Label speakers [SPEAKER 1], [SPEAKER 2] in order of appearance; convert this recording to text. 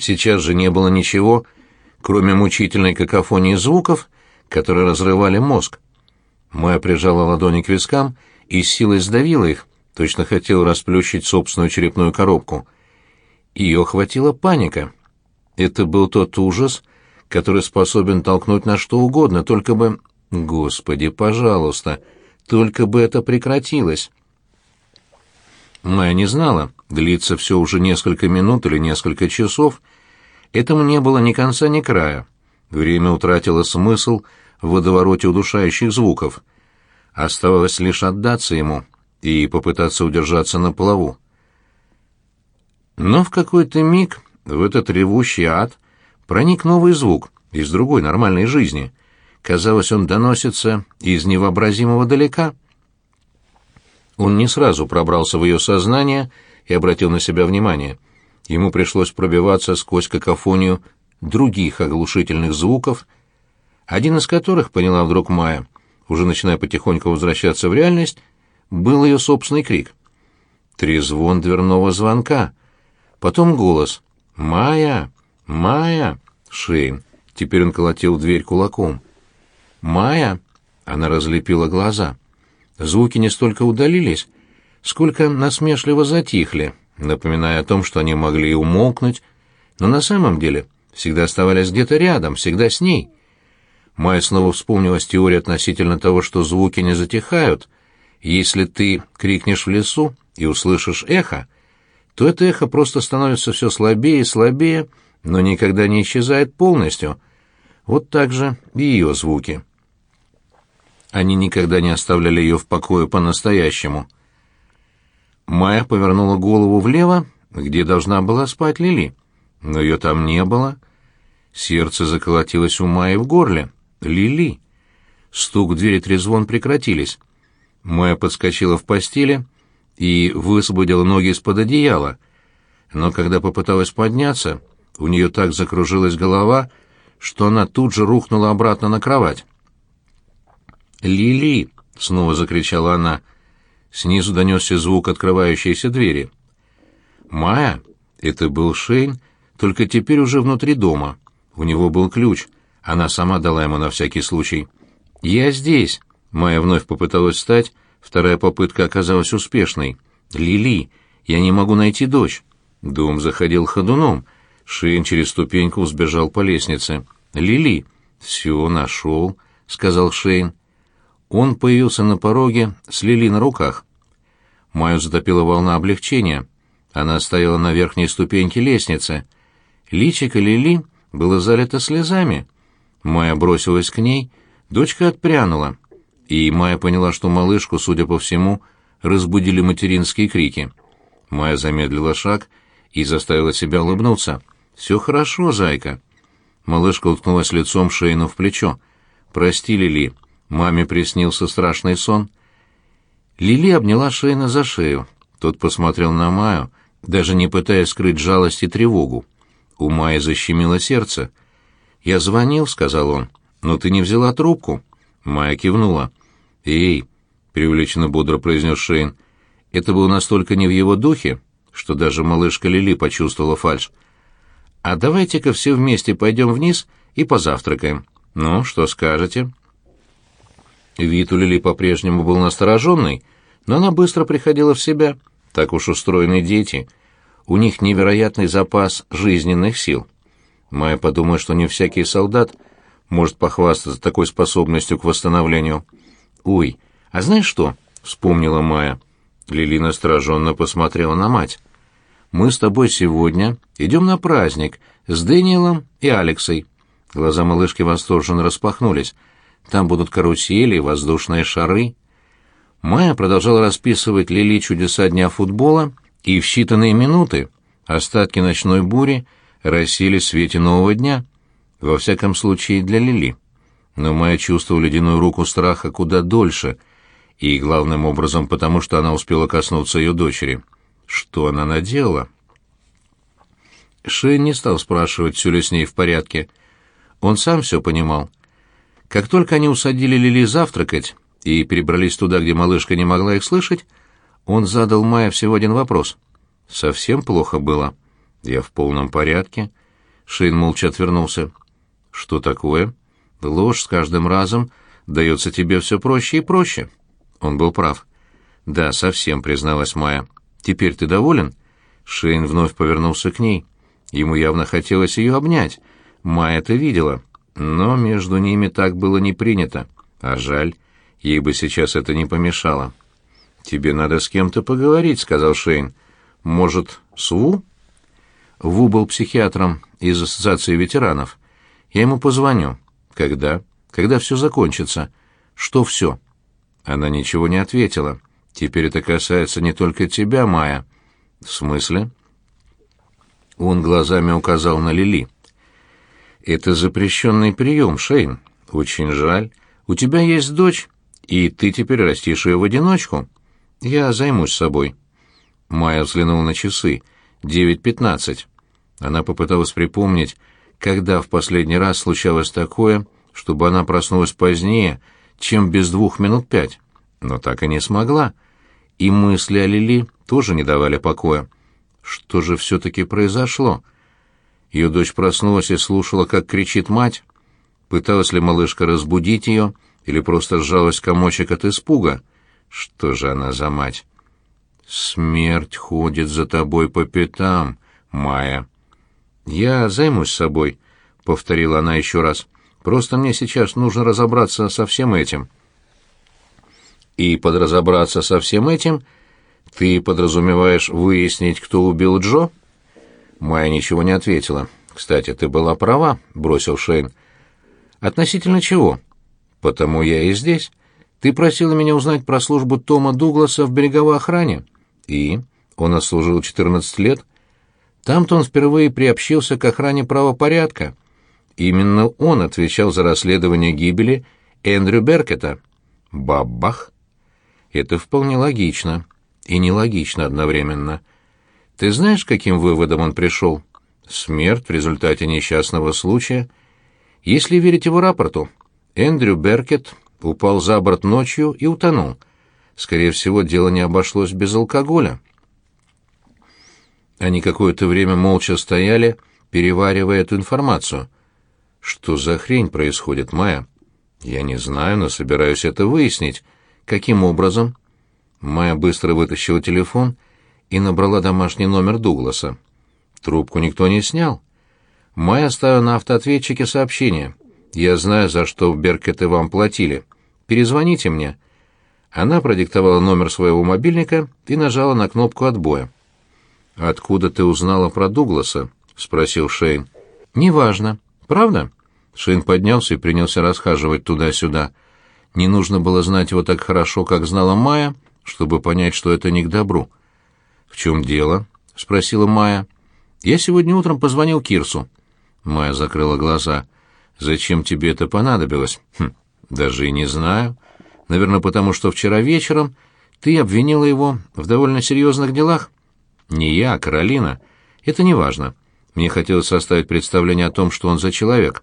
[SPEAKER 1] Сейчас же не было ничего, кроме мучительной какофонии звуков, которые разрывали мозг. Моя прижала ладони к вискам и силой сдавила их, точно хотела расплющить собственную черепную коробку. Ее охватила паника. Это был тот ужас, который способен толкнуть на что угодно, только бы... Господи, пожалуйста, только бы это прекратилось. Майя не знала, длится все уже несколько минут или несколько часов. Этому не было ни конца, ни края. Время утратило смысл в водовороте удушающих звуков. Оставалось лишь отдаться ему и попытаться удержаться на плаву. Но в какой-то миг в этот ревущий ад проник новый звук из другой нормальной жизни. Казалось, он доносится из невообразимого далека. Он не сразу пробрался в ее сознание и обратил на себя внимание. Ему пришлось пробиваться сквозь какофонию других оглушительных звуков, один из которых, поняла вдруг Майя, уже начиная потихоньку возвращаться в реальность, был ее собственный крик. Трезвон дверного звонка. Потом голос «Майя! Майя!» Шейн. Теперь он колотил дверь кулаком. «Майя!» Она разлепила глаза. Звуки не столько удалились, сколько насмешливо затихли, напоминая о том, что они могли умолкнуть, но на самом деле всегда оставались где-то рядом, всегда с ней. Майя снова вспомнилась теория относительно того, что звуки не затихают. Если ты крикнешь в лесу и услышишь эхо, то это эхо просто становится все слабее и слабее, но никогда не исчезает полностью. Вот так же и ее звуки. Они никогда не оставляли ее в покое по-настоящему. Майя повернула голову влево, где должна была спать Лили. Но ее там не было. Сердце заколотилось у Майи в горле. Лили. Стук в двери трезвон прекратились. Майя подскочила в постели и высвободила ноги из-под одеяла. Но когда попыталась подняться, у нее так закружилась голова, что она тут же рухнула обратно на кровать. «Лили!» — снова закричала она. Снизу донесся звук открывающейся двери. «Майя!» — это был Шейн, только теперь уже внутри дома. У него был ключ. Она сама дала ему на всякий случай. «Я здесь!» — Майя вновь попыталась встать, Вторая попытка оказалась успешной. «Лили, я не могу найти дочь». Дом заходил ходуном. Шейн через ступеньку сбежал по лестнице. «Лили». «Все, нашел», — сказал Шейн. Он появился на пороге с Лили на руках. Майю затопила волна облегчения. Она стояла на верхней ступеньке лестницы. Личико Лили было залито слезами. Майя бросилась к ней, дочка отпрянула и Майя поняла, что малышку, судя по всему, разбудили материнские крики. Майя замедлила шаг и заставила себя улыбнуться. «Все хорошо, зайка». Малышка уткнулась лицом Шейну в плечо. «Прости, Лили, маме приснился страшный сон». Лили обняла Шейна за шею. Тот посмотрел на Майю, даже не пытаясь скрыть жалость и тревогу. У Майи защемило сердце. «Я звонил», — сказал он, — «но ты не взяла трубку». Майя кивнула. «Эй!» — преувеличенно бодро произнес Шейн. Это было настолько не в его духе, что даже малышка Лили почувствовала фальшь. «А давайте-ка все вместе пойдем вниз и позавтракаем. Ну, что скажете?» Вид у Лили по-прежнему был настороженный, но она быстро приходила в себя. Так уж устроены дети. У них невероятный запас жизненных сил. Майя подумала, что не всякий солдат может похвастаться такой способностью к восстановлению. «Ой, а знаешь что?» — вспомнила Майя. Лили настороженно посмотрела на мать. «Мы с тобой сегодня идем на праздник с Дэниелом и Алексой». Глаза малышки восторженно распахнулись. «Там будут карусели воздушные шары». Майя продолжала расписывать Лили чудеса дня футбола, и в считанные минуты остатки ночной бури рассеялись в свете нового дня, во всяком случае для Лили но Майя чувствовала ледяную руку страха куда дольше, и главным образом потому, что она успела коснуться ее дочери. Что она наделала? Шейн не стал спрашивать, все ли с ней в порядке. Он сам все понимал. Как только они усадили Лили завтракать и перебрались туда, где малышка не могла их слышать, он задал Майе всего один вопрос. «Совсем плохо было?» «Я в полном порядке». Шейн молча отвернулся. «Что такое? Ложь с каждым разом дается тебе все проще и проще». Он был прав. «Да, совсем», — призналась Майя. «Теперь ты доволен?» Шейн вновь повернулся к ней. Ему явно хотелось ее обнять. Майя это видела. Но между ними так было не принято. А жаль, ей бы сейчас это не помешало. «Тебе надо с кем-то поговорить», — сказал Шейн. «Может, с Ву?» Ву был психиатром из Ассоциации ветеранов. Я ему позвоню. Когда? Когда все закончится. Что все? Она ничего не ответила. Теперь это касается не только тебя, Майя. В смысле? Он глазами указал на Лили. Это запрещенный прием, Шейн. Очень жаль. У тебя есть дочь, и ты теперь растишь ее в одиночку. Я займусь собой. Майя взглянула на часы. Девять пятнадцать. Она попыталась припомнить, когда в последний раз случалось такое, чтобы она проснулась позднее, чем без двух минут пять, но так и не смогла. И мысли о Лили тоже не давали покоя. Что же все-таки произошло? Ее дочь проснулась и слушала, как кричит мать. Пыталась ли малышка разбудить ее, или просто сжалась комочек от испуга? Что же она за мать? «Смерть ходит за тобой по пятам, Майя». «Я займусь собой», — повторила она еще раз. «Просто мне сейчас нужно разобраться со всем этим». «И подразобраться со всем этим ты подразумеваешь выяснить, кто убил Джо?» Майя ничего не ответила. «Кстати, ты была права», — бросил Шейн. «Относительно чего?» «Потому я и здесь. Ты просила меня узнать про службу Тома Дугласа в береговой охране. И? Он отслужил 14 лет. Там-то он впервые приобщился к охране правопорядка. Именно он отвечал за расследование гибели Эндрю Беркета. Бабах! Это вполне логично. И нелогично одновременно. Ты знаешь, каким выводом он пришел? Смерть в результате несчастного случая. Если верить его рапорту, Эндрю Беркет упал за борт ночью и утонул. Скорее всего, дело не обошлось без алкоголя. Они какое-то время молча стояли, переваривая эту информацию. Что за хрень происходит, Майя? Я не знаю, но собираюсь это выяснить. Каким образом? Майя быстро вытащила телефон и набрала домашний номер Дугласа. Трубку никто не снял. Майя оставила на автоответчике сообщение. «Я знаю, за что Беркеты вам платили. Перезвоните мне». Она продиктовала номер своего мобильника и нажала на кнопку отбоя. «Откуда ты узнала про Дугласа?» — спросил Шейн. «Неважно. Правда?» Шейн поднялся и принялся расхаживать туда-сюда. Не нужно было знать его так хорошо, как знала Майя, чтобы понять, что это не к добру. «В чем дело?» — спросила Майя. «Я сегодня утром позвонил Кирсу». Майя закрыла глаза. «Зачем тебе это понадобилось?» «Хм, даже и не знаю. Наверное, потому что вчера вечером ты обвинила его в довольно серьезных делах». Не я, а Каролина. Это не важно. Мне хотелось составить представление о том, что он за человек.